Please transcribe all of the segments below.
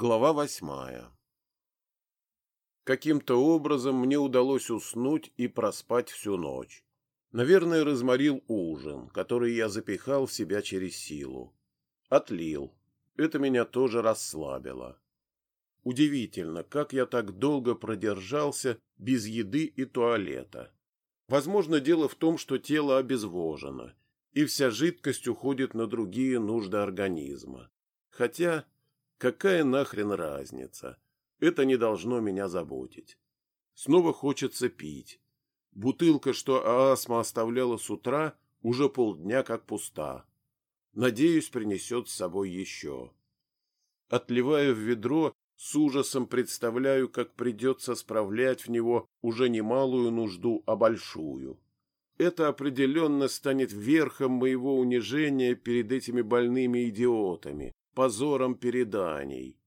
Глава восьмая Каким-то образом мне удалось уснуть и проспать всю ночь. Наверное, разморил ужин, который я запихал в себя через силу. Отлил. Это меня тоже расслабило. Удивительно, как я так долго продержался без еды и туалета. Возможно, дело в том, что тело обезвожено, и вся жидкость уходит на другие нужды организма. Хотя Какая нахрен разница? Это не должно меня заботить. Снова хочется пить. Бутылка, что Аасма оставляла с утра, уже полдня как пуста. Надеюсь, принесет с собой еще. Отливая в ведро, с ужасом представляю, как придется справлять в него уже не малую нужду, а большую. Это определенно станет верхом моего унижения перед этими больными идиотами, позором переданий.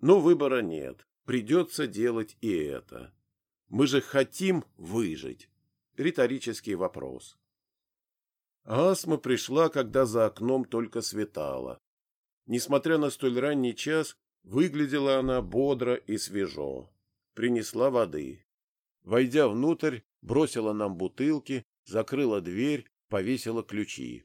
Но выбора нет, придется делать и это. Мы же хотим выжить. Риторический вопрос. Асма пришла, когда за окном только светало. Несмотря на столь ранний час, выглядела она бодро и свежо. Принесла воды. Войдя внутрь, бросила нам бутылки, закрыла дверь, повесила ключи.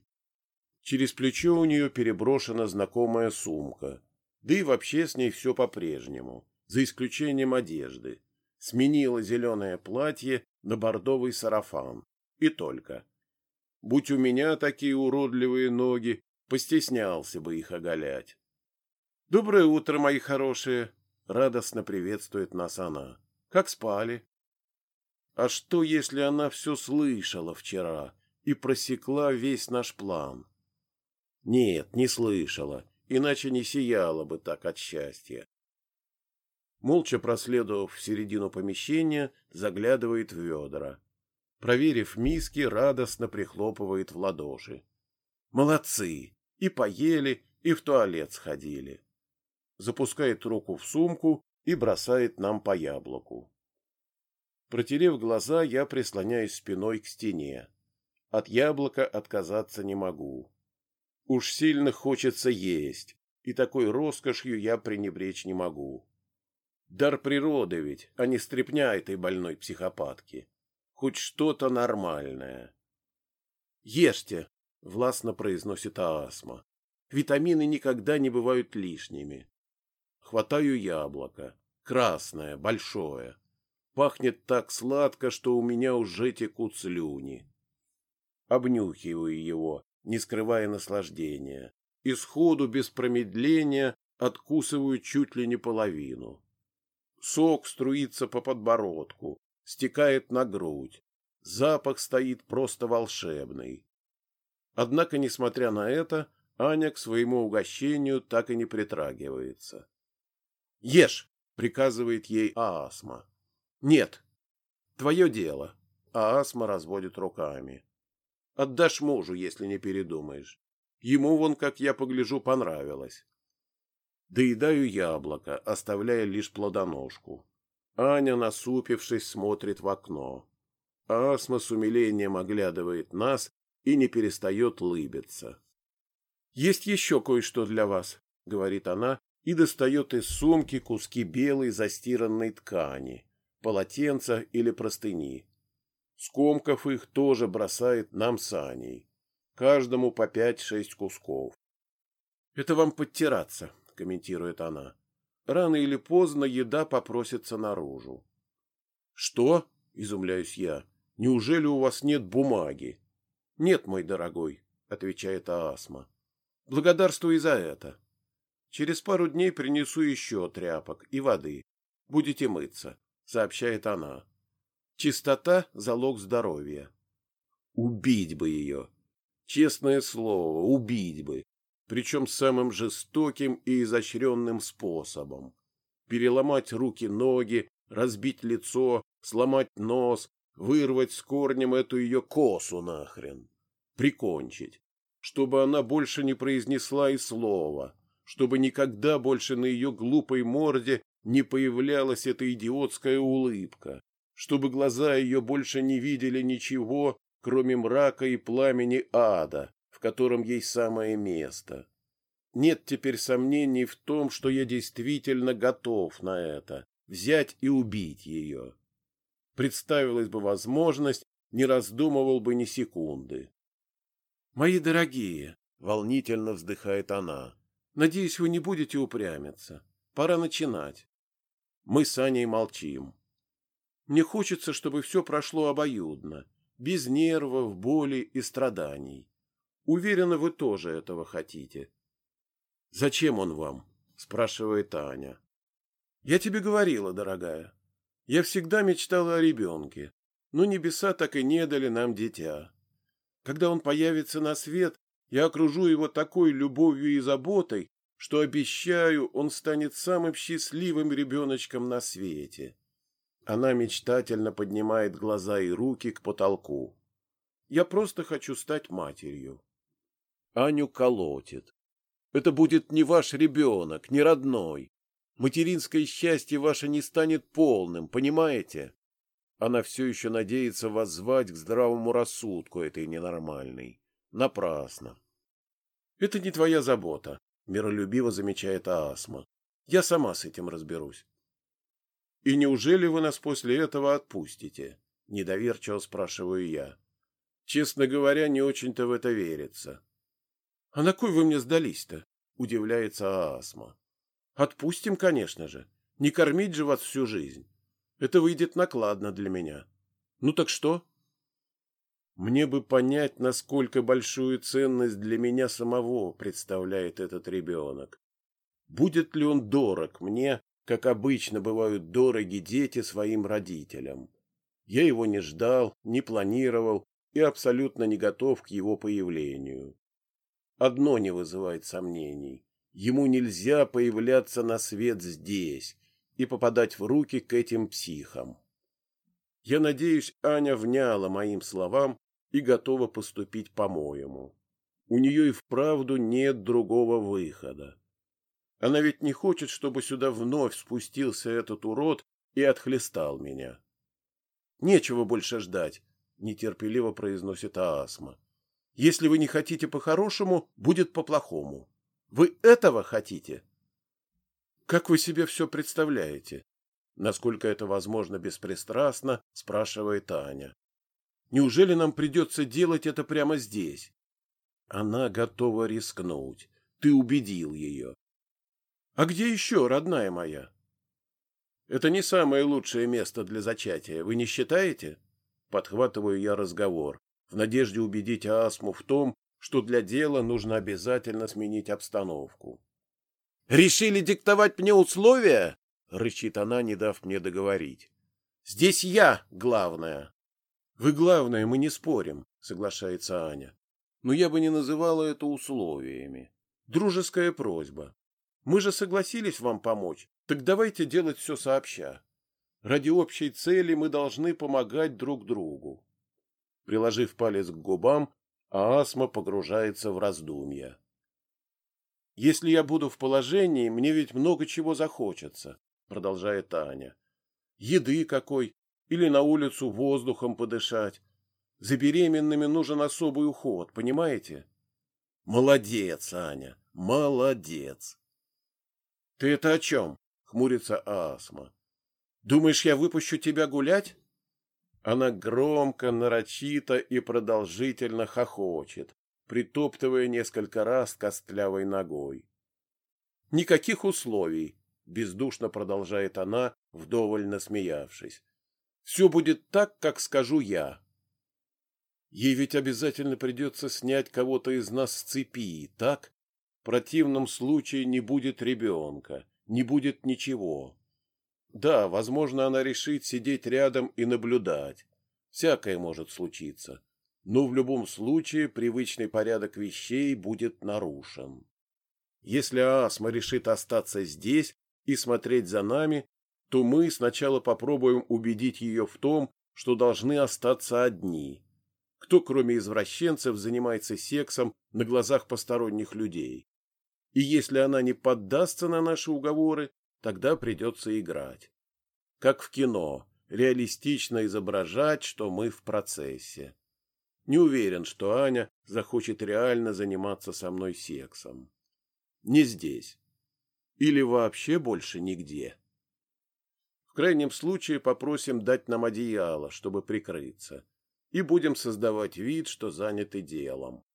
Через плечо у нее переброшена знакомая сумка. Да и вообще с ней все по-прежнему, за исключением одежды. Сменила зеленое платье на бордовый сарафан. И только. Будь у меня такие уродливые ноги, постеснялся бы их оголять. «Доброе утро, мои хорошие!» — радостно приветствует нас она. «Как спали?» А что, если она все слышала вчера и просекла весь наш план? Нет, не слышала, иначе не сияла бы так от счастья. Молча проследовав в середину помещения, заглядывает в ведра. Проверив миски, радостно прихлопывает в ладоши. Молодцы! И поели, и в туалет сходили. Запускает руку в сумку и бросает нам по яблоку. Протерев глаза, я прислоняюсь спиной к стене. От яблока отказаться не могу. Уж сильно хочется есть, и такой роскошью я пренебречь не могу. Дар природы ведь, а не стряпня этой больной психопатки. Хоть что-то нормальное. «Ешьте!» — властно произносит Аасма. «Витамины никогда не бывают лишними». Хватаю яблоко. Красное, большое. Пахнет так сладко, что у меня уже текут слюни. Обнюхиваю его, не скрывая наслаждения, и сходу без промедления откусываю чуть ли не половину. Сок струится по подбородку, стекает на грудь. Запах стоит просто волшебный. Однако, несмотря на это, Аня к своему угощению так и не притрагивается. «Ешь!» — приказывает ей Аасма. «Нет, твое дело», — Аасма разводит руками. Отдашь мужу, если не передумаешь. Ему вон, как я погляжу, понравилось. Доедаю яблоко, оставляя лишь плодоножку. Аня, насупившись, смотрит в окно. Асма с умилением оглядывает нас и не перестает лыбиться. «Есть еще кое-что для вас», — говорит она и достает из сумки куски белой застиранной ткани, полотенца или простыни. Скомков их тоже бросает нам с Аней. Каждому по пять-шесть кусков. «Это вам подтираться», — комментирует она. «Рано или поздно еда попросится наружу». «Что?» — изумляюсь я. «Неужели у вас нет бумаги?» «Нет, мой дорогой», — отвечает Аасма. «Благодарствую за это. Через пару дней принесу еще тряпок и воды. Будете мыться», — сообщает она. Чистота – залог здоровья. Убить бы ее. Честное слово, убить бы. Причем самым жестоким и изощренным способом. Переломать руки-ноги, разбить лицо, сломать нос, вырвать с корнем эту ее косу нахрен. Прикончить. Чтобы она больше не произнесла и слова. Чтобы никогда больше на ее глупой морде не появлялась эта идиотская улыбка чтобы глаза ее больше не видели ничего, кроме мрака и пламени ада, в котором ей самое место. нет теперь сомнений в том, что я действительно готов на это, взять и убить ее. Представилась бы возможность, не раздумывал бы ни секунды. «Мои дорогие», — волнительно вздыхает она, — «надеюсь, вы не будете упрямиться. Пора начинать». Мы с Аней молчим. Мне хочется, чтобы все прошло обоюдно, без нервов, боли и страданий. Уверена, вы тоже этого хотите. «Зачем он вам?» — спрашивает Аня. «Я тебе говорила, дорогая. Я всегда мечтала о ребенке, но небеса так и не дали нам дитя. Когда он появится на свет, я окружу его такой любовью и заботой, что, обещаю, он станет самым счастливым ребеночком на свете. Она мечтательно поднимает глаза и руки к потолку. Я просто хочу стать матерью. Аню колотит. Это будет не ваш ребенок, не родной. Материнское счастье ваше не станет полным, понимаете? Она все еще надеется воззвать к здравому рассудку этой ненормальной. Напрасно. Это не твоя забота, миролюбиво замечает Асма. Я сама с этим разберусь. И неужели вы нас после этого отпустите? Недоверчиво спрашиваю я. Честно говоря, не очень-то в это верится. А на кой вы мне сдались-то? Удивляется Асма. Отпустим, конечно же. Не кормить же вас всю жизнь. Это выйдет накладно для меня. Ну так что? Мне бы понять, насколько большую ценность для меня самого представляет этот ребенок. Будет ли он дорог мне, как обычно бывают дороги дети своим родителям? Я его не ждал, не планировал и абсолютно не готов к его появлению. Одно не вызывает сомнений. Ему нельзя появляться на свет здесь, и попадать в руки к этим психам. Я надеюсь, Аня вняла моим словам и готова поступить по-моему. У нее и вправду нет другого выхода. Она ведь не хочет, чтобы сюда вновь спустился этот урод и отхлестал меня. Нечего больше ждать, нетерпеливо произносит Асма. Если вы не хотите по-хорошему, будет по-плохому. Вы этого хотите? Как вы себе все представляете? Насколько это возможно беспристрастно, спрашивает Аня. Неужели нам придется делать это прямо здесь? Она готова рискнуть. Ты убедил ее. А где еще, родная моя? Это не самое лучшее место для зачатия, вы не считаете? Подхватываю я разговор, в надежде убедить Асму в том, что для дела нужно обязательно сменить обстановку. Решили диктовать мне условия? Рычит она, не дав мне договорить. Здесь я главная. Вы главное, мы не спорим, соглашается Аня. Но я бы не называла это условиями. Дружеская просьба. Мы же согласились вам помочь, так давайте делать все сообща. Ради общей цели мы должны помогать друг другу. Приложив палец к губам, Асма погружается в раздумья. Если я буду в положении, мне ведь много чего захочется, продолжает Таня. Еды какой, или на улицу воздухом подышать. За беременными нужен особый уход, понимаете? Молодец, Аня, молодец. Ты это о чем? Хмурится Асма. Думаешь, я выпущу тебя гулять? Она громко, нарочито и продолжительно хохочет, притоптывая несколько раз костлявой ногой. «Никаких условий», — бездушно продолжает она, вдоволь насмеявшись. «Все будет так, как скажу я». Ей ведь обязательно придется снять кого-то из нас с цепи, так? Противном случае не будет ребенка, не будет ничего. Да, возможно, она решит сидеть рядом и наблюдать. Всякое может случиться но в любом случае привычный порядок вещей будет нарушен. Если Асма решит остаться здесь и смотреть за нами, то мы сначала попробуем убедить ее в том, что должны остаться одни. Кто, кроме извращенцев, занимается сексом на глазах посторонних людей? И если она не поддастся на наши уговоры, тогда придется играть. Как в кино, реалистично изображать, что мы в процессе. Не уверен, что Аня захочет реально заниматься со мной сексом. Не здесь. Или вообще больше нигде. В крайнем случае попросим дать нам одеяло, чтобы прикрыться, и будем создавать вид, что заняты делом.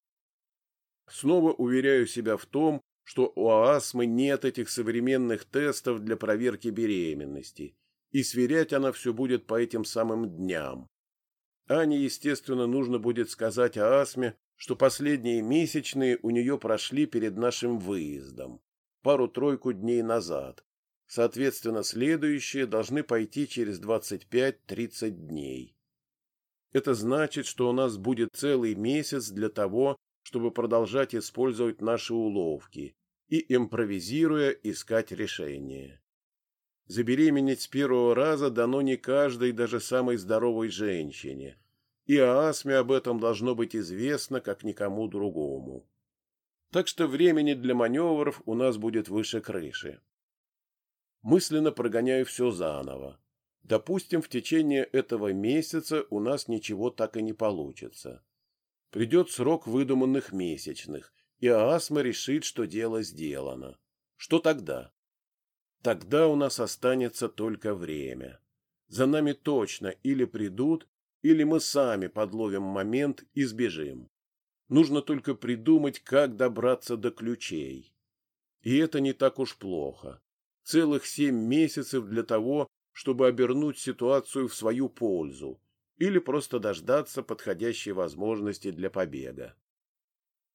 Снова уверяю себя в том, что у астмы нет этих современных тестов для проверки беременности, и сверять она все будет по этим самым дням. Ане, естественно, нужно будет сказать о астме, что последние месячные у нее прошли перед нашим выездом, пару-тройку дней назад. Соответственно, следующие должны пойти через 25-30 дней. Это значит, что у нас будет целый месяц для того, чтобы продолжать использовать наши уловки и, импровизируя, искать решение. Забеременеть с первого раза дано не каждой, даже самой здоровой женщине, и Аасме об этом должно быть известно, как никому другому. Так что времени для маневров у нас будет выше крыши. Мысленно прогоняю все заново. Допустим, в течение этого месяца у нас ничего так и не получится. Придет срок выдуманных месячных, и Аасма решит, что дело сделано. Что тогда? Тогда у нас останется только время. За нами точно или придут, или мы сами подловим момент и сбежим. Нужно только придумать, как добраться до ключей. И это не так уж плохо. Целых семь месяцев для того, чтобы обернуть ситуацию в свою пользу, или просто дождаться подходящей возможности для побега.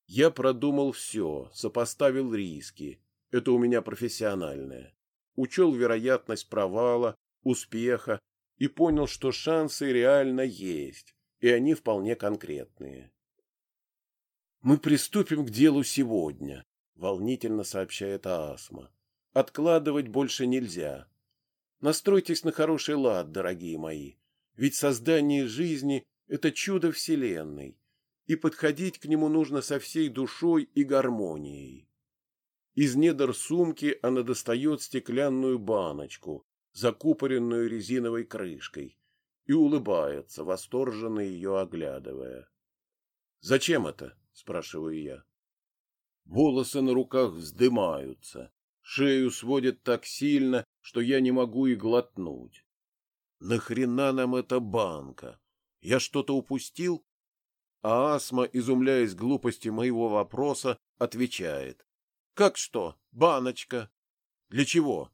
Я продумал все, сопоставил риски. Это у меня профессиональное. Учел вероятность провала, успеха и понял, что шансы реально есть, и они вполне конкретные. «Мы приступим к делу сегодня», — волнительно сообщает Асма. «Откладывать больше нельзя. Настройтесь на хороший лад, дорогие мои. Ведь создание жизни — это чудо Вселенной, и подходить к нему нужно со всей душой и гармонией. Из недр сумки она достает стеклянную баночку, закупоренную резиновой крышкой, и улыбается, восторженно ее оглядывая. «Зачем это?» — спрашиваю я. Волосы на руках вздымаются, шею сводит так сильно, что я не могу и глотнуть. Нахрена нам эта банка? Я что-то упустил? А Асма, изумляясь глупости моего вопроса, отвечает. Как что? Баночка. Для чего?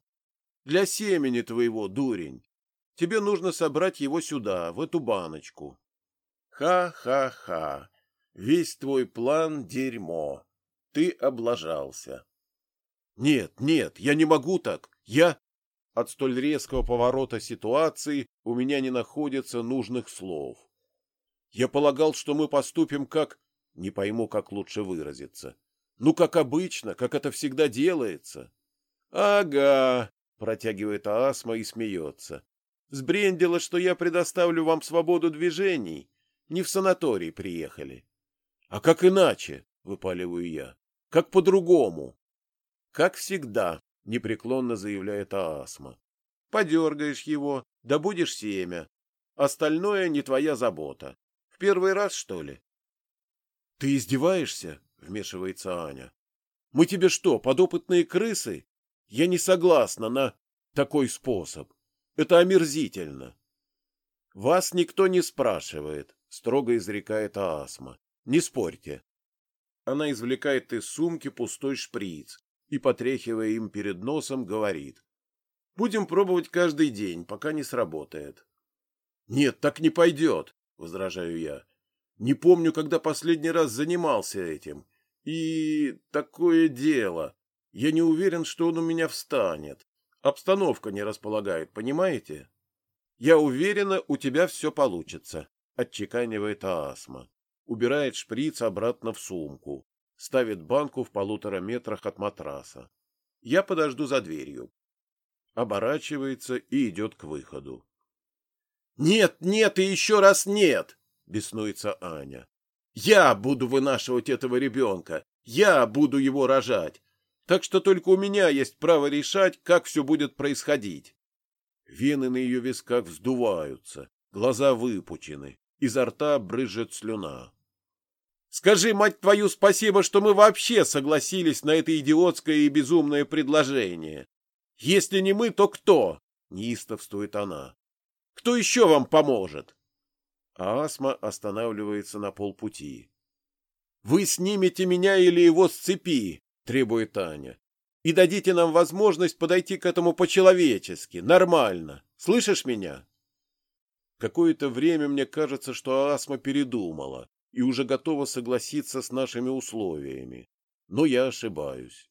Для семени твоего, дурень. Тебе нужно собрать его сюда, в эту баночку. Ха-ха-ха. Весь твой план — дерьмо. Ты облажался. Нет, нет, я не могу так. Я... От столь резкого поворота ситуации у меня не находится нужных слов. Я полагал, что мы поступим как... Не пойму, как лучше выразиться. Ну, как обычно, как это всегда делается. — Ага, — протягивает Асма и смеется. — Сбрендило, что я предоставлю вам свободу движений. Не в санаторий приехали. — А как иначе? — выпаливаю я. — Как по-другому? — Как всегда, непреклонно заявляет Аасма. Подергаешь его, добудешь семя. Остальное не твоя забота. В первый раз, что ли? Ты издеваешься? Вмешивается Аня. Мы тебе что, подопытные крысы? Я не согласна на такой способ. Это омерзительно. Вас никто не спрашивает, строго изрекает Аасма. Не спорьте. Она извлекает из сумки пустой шприц и, потряхивая им перед носом, говорит. «Будем пробовать каждый день, пока не сработает». «Нет, так не пойдет», — возражаю я. «Не помню, когда последний раз занимался этим. И такое дело. Я не уверен, что он у меня встанет. Обстановка не располагает, понимаете?» «Я уверена, у тебя все получится», — отчеканивает Аасма. Убирает шприц обратно в сумку ставит банку в полутора метрах от матраса. Я подожду за дверью. Оборачивается и идет к выходу. «Нет, нет и еще раз нет!» — беснуется Аня. «Я буду вынашивать этого ребенка! Я буду его рожать! Так что только у меня есть право решать, как все будет происходить!» Вены на ее висках вздуваются, глаза выпучены, изо рта брызжет слюна. Скажи, мать твою, спасибо, что мы вообще согласились на это идиотское и безумное предложение. Если не мы, то кто? Неистовствует она. Кто еще вам поможет? А Асма останавливается на полпути. Вы снимете меня или его с цепи, требует Таня, и дадите нам возможность подойти к этому по-человечески, нормально. Слышишь меня? Какое-то время мне кажется, что Асма передумала и уже готова согласиться с нашими условиями. Но я ошибаюсь.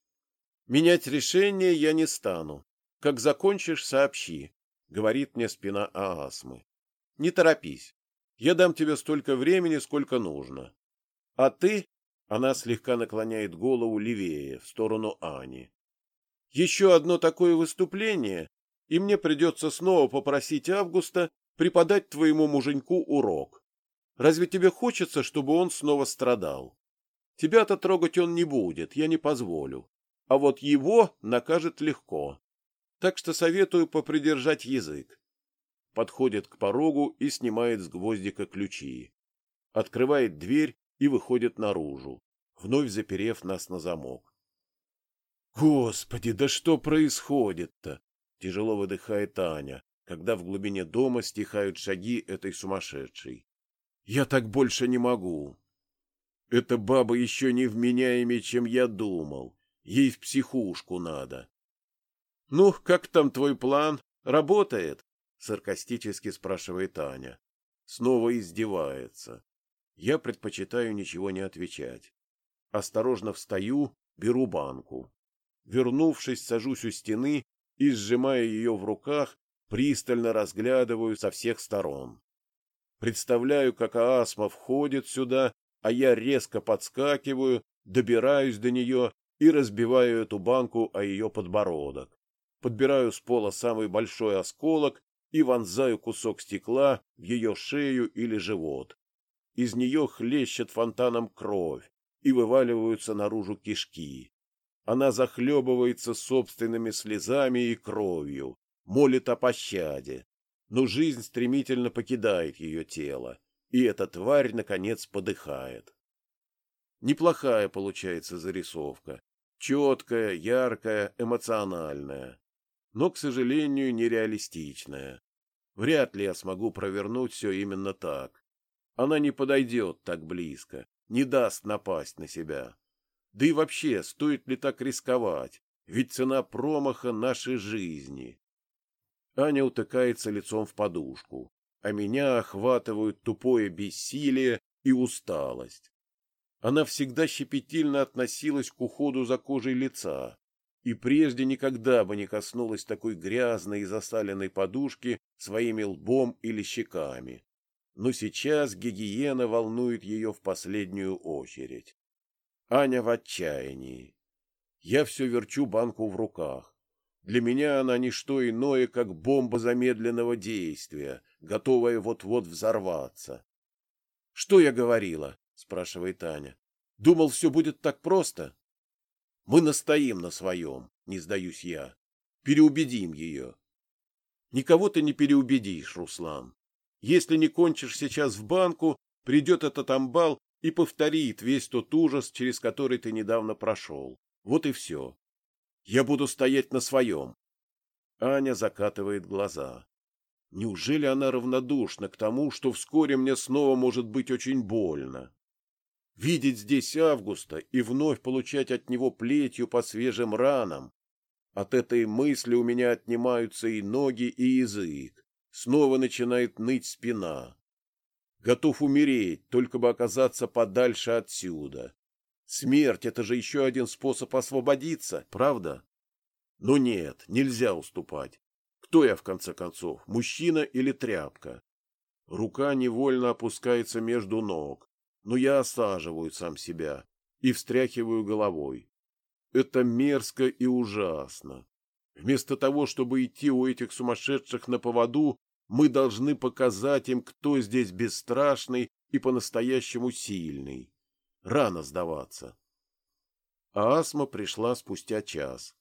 Менять решение я не стану. Как закончишь, сообщи, — говорит мне спина Аасмы. Не торопись. Я дам тебе столько времени, сколько нужно. А ты, — она слегка наклоняет голову левее, в сторону Ани. Еще одно такое выступление, и мне придется снова попросить Августа преподать твоему муженьку урок. Разве тебе хочется, чтобы он снова страдал? Тебя-то трогать он не будет, я не позволю. А вот его накажет легко. Так что советую попридержать язык. Подходит к порогу и снимает с гвоздика ключи. Открывает дверь и выходит наружу, вновь заперев нас на замок. Господи, да что происходит-то? Тяжело выдыхает Аня, когда в глубине дома стихают шаги этой сумасшедшей. Я так больше не могу. Эта баба еще невменяемее, чем я думал. Ей в психушку надо. — Ну, как там твой план? Работает? — саркастически спрашивает Аня. Снова издевается. Я предпочитаю ничего не отвечать. Осторожно встаю, беру банку. Вернувшись, сажусь у стены и, сжимая ее в руках, пристально разглядываю со всех сторон. Представляю, как Аасма входит сюда, а я резко подскакиваю, добираюсь до нее и разбиваю эту банку о ее подбородок. Подбираю с пола самый большой осколок и вонзаю кусок стекла в ее шею или живот. Из нее хлещет фонтаном кровь и вываливаются наружу кишки. Она захлебывается собственными слезами и кровью, молит о пощаде. Но жизнь стремительно покидает ее тело, и эта тварь, наконец, подыхает. Неплохая получается зарисовка. Четкая, яркая, эмоциональная. Но, к сожалению, нереалистичная. Вряд ли я смогу провернуть все именно так. Она не подойдет так близко, не даст напасть на себя. Да и вообще, стоит ли так рисковать? Ведь цена промаха нашей жизни. Аня утыкается лицом в подушку, а меня охватывают тупое бессилие и усталость. Она всегда щепетильно относилась к уходу за кожей лица и прежде никогда бы не коснулась такой грязной и засаленной подушки своими лбом или щеками. Но сейчас гигиена волнует ее в последнюю очередь. Аня в отчаянии. Я все верчу банку в руках. Для меня она не что иное, как бомба замедленного действия, готовая вот-вот взорваться. — Что я говорила? — спрашивает Аня. — Думал, все будет так просто? — Мы настоим на своем, не сдаюсь я. Переубедим ее. — Никого ты не переубедишь, Руслан. Если не кончишь сейчас в банку, придет этот амбал и повторит весь тот ужас, через который ты недавно прошел. Вот и все. Я буду стоять на своем. Аня закатывает глаза. Неужели она равнодушна к тому, что вскоре мне снова может быть очень больно? Видеть здесь Августа и вновь получать от него плетью по свежим ранам. От этой мысли у меня отнимаются и ноги, и язык. Снова начинает ныть спина. Готов умереть, только бы оказаться подальше отсюда. Смерть — это же еще один способ освободиться, правда? Но нет, нельзя уступать. Кто я, в конце концов, мужчина или тряпка? Рука невольно опускается между ног, но я осаживаю сам себя и встряхиваю головой. Это мерзко и ужасно. Вместо того, чтобы идти у этих сумасшедших на поводу, мы должны показать им, кто здесь бесстрашный и по-настоящему сильный. Рано сдаваться. А Асма пришла спустя час.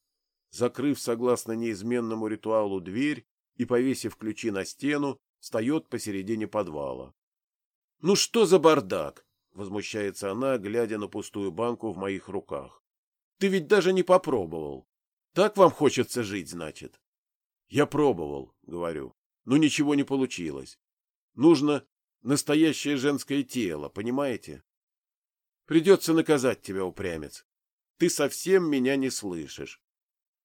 Закрыв, согласно неизменному ритуалу, дверь и повесив ключи на стену, встает посередине подвала. — Ну что за бардак? — возмущается она, глядя на пустую банку в моих руках. Ты ведь даже не попробовал. Так вам хочется жить, значит? Я пробовал, говорю, но ничего не получилось. Нужно настоящее женское тело, понимаете? Придется наказать тебя, упрямец. Ты совсем меня не слышишь.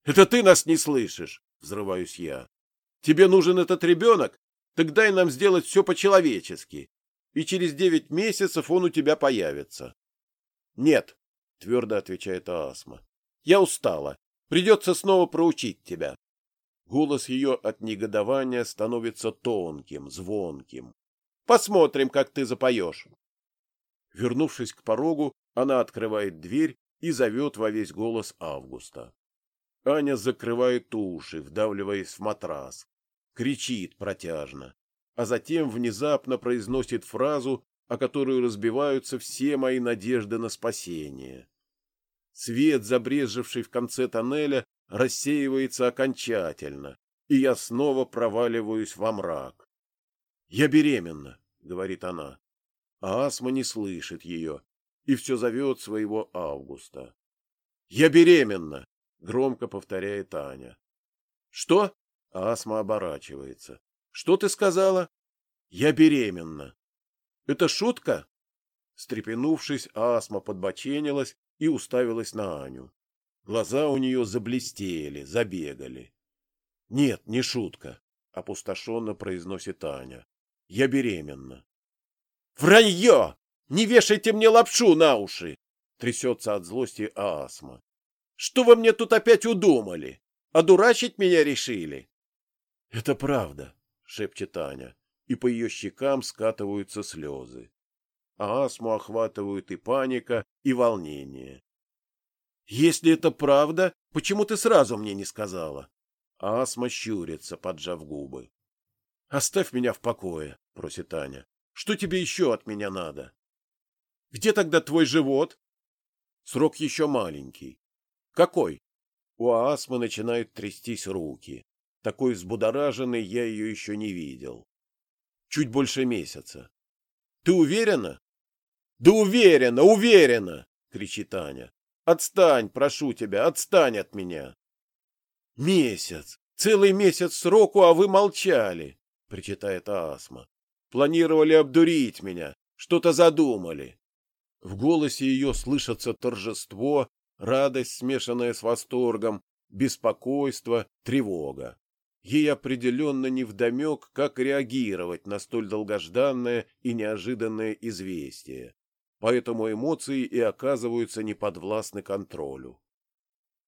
Это ты нас не слышишь, взрываюсь я. Тебе нужен этот ребенок? Так дай нам сделать все по-человечески. И через девять месяцев он у тебя появится. Нет, твердо отвечает Асма. Я устала. Придется снова проучить тебя. Голос ее от негодования становится тонким, звонким. Посмотрим, как ты запоешь. Вернувшись к порогу, она открывает дверь и зовет во весь голос Августа. Аня закрывает уши, вдавливаясь в матрас, кричит протяжно, а затем внезапно произносит фразу, о которую разбиваются все мои надежды на спасение. Свет, забрежевший в конце тоннеля, рассеивается окончательно, и я снова проваливаюсь во мрак. «Я беременна», — говорит она. А Асма не слышит ее и все зовет своего Августа. «Я беременна!» — громко повторяет Аня. «Что?» — Асма оборачивается. «Что ты сказала?» «Я беременна». «Это шутка?» Стрепенувшись, Асма подбоченилась и уставилась на Аню. Глаза у нее заблестели, забегали. «Нет, не шутка», — опустошенно произносит Аня. «Я беременна». «Вранье! Не вешайте мне лапшу на уши!» — трясется от злости Асма. «Что вы мне тут опять удумали? Одурачить меня решили?» «Это правда», — шепчет Аня, и по ее щекам скатываются слезы. А Асму охватывают и паника, и волнение. «Если это правда, почему ты сразу мне не сказала?» Асма щурится, поджав губы. «Оставь меня в покое», — просит Аня. «Что тебе еще от меня надо?» «Где тогда твой живот?» «Срок еще маленький». «Какой?» У Асмы начинают трястись руки. Такой взбудораженный я ее еще не видел. Чуть больше месяца. «Ты уверена?» «Да уверена, уверена!» — кричит Аня. Отстань, прошу тебя, отстань от меня. Месяц, целый месяц сроку, а вы молчали, причитает Асма. Планировали обдурить меня, что-то задумали. В голосе ее слышится торжество, радость, смешанная с восторгом, беспокойство, тревога. Ей определенно невдомек, как реагировать на столь долгожданное и неожиданное известие поэтому эмоции и оказываются неподвластны контролю.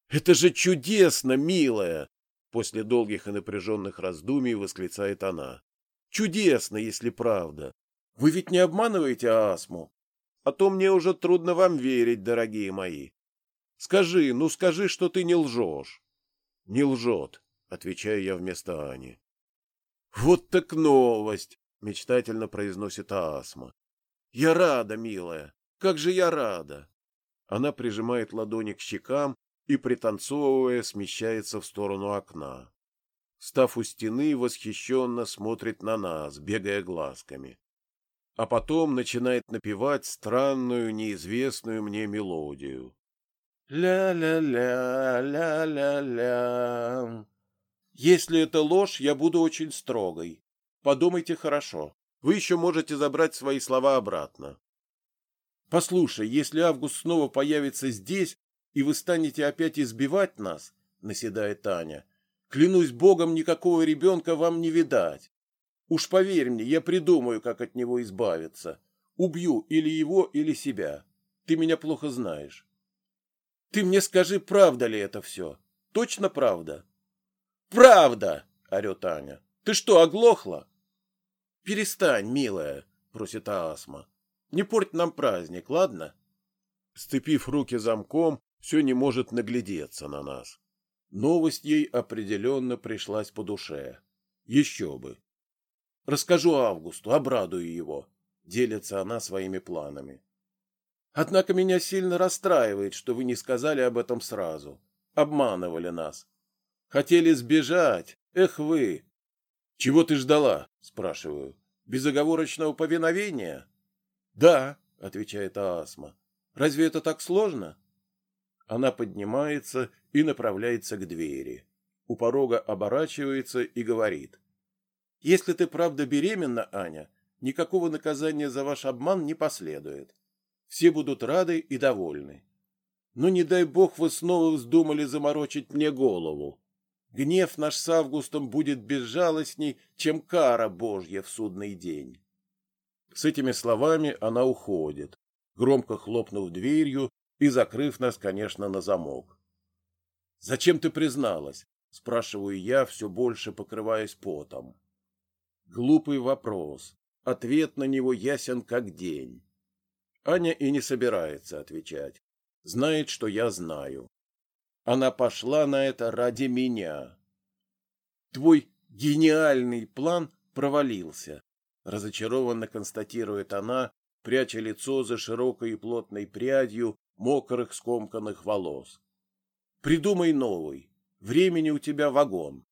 «Это же чудесно, милая!» После долгих и напряженных раздумий восклицает она. «Чудесно, если правда. Вы ведь не обманываете Асму? А то мне уже трудно вам верить, дорогие мои. Скажи, ну скажи, что ты не лжешь». «Не лжет», — отвечаю я вместо Ани. «Вот так новость!» — мечтательно произносит Асма. Я рада, милая, как же я рада. Она прижимает ладони к щекам и, пританцовывая, смещается в сторону окна. Став у стены, восхищенно смотрит на нас, бегая глазками. А потом начинает напевать странную, неизвестную мне мелодию. Ля-ля-ля, ля-ля-ля. Если это ложь, я буду очень строгой. Подумайте хорошо вы еще можете забрать свои слова обратно. Послушай, если Август снова появится здесь, и вы станете опять избивать нас, наседает Таня, клянусь богом, никакого ребенка вам не видать. Уж поверь мне, я придумаю, как от него избавиться. Убью или его, или себя. Ты меня плохо знаешь. Ты мне скажи, правда ли это все? Точно правда? Правда, орет Аня. Ты что, оглохла? «Перестань, милая», — просит Асма. «Не порть нам праздник, ладно?» Сцепив руки замком, все не может наглядеться на нас. Новость ей определенно пришлась по душе. Еще бы. Расскажу Августу, обрадую его. Делится она своими планами. Однако меня сильно расстраивает, что вы не сказали об этом сразу. Обманывали нас. Хотели сбежать. Эх вы, «Чего ты ждала?» – спрашиваю. «Безоговорочного повиновения?» «Да», – отвечает Аасма. Разве это так сложно? Она поднимается и направляется к двери. У порога оборачивается и говорит. Если ты правда беременна, Аня, никакого наказания за ваш обман не последует. Все будут рады и довольны. Но не дай бог вы снова вздумали заморочить мне голову. Гнев наш с Августом будет безжалостней, чем кара Божья в судный день. С этими словами она уходит, громко хлопнув дверью и закрыв нас, конечно, на замок. «Зачем ты призналась?» — спрашиваю я, все больше покрываясь потом. Глупый вопрос. Ответ на него ясен как день. Аня и не собирается отвечать. Знает, что я знаю. Она пошла на это ради меня. Твой гениальный план провалился, разочарованно констатирует она, пряча лицо за широкой и плотной прядью мокрых скомканных волос. Придумай новый. Времени у тебя вагон.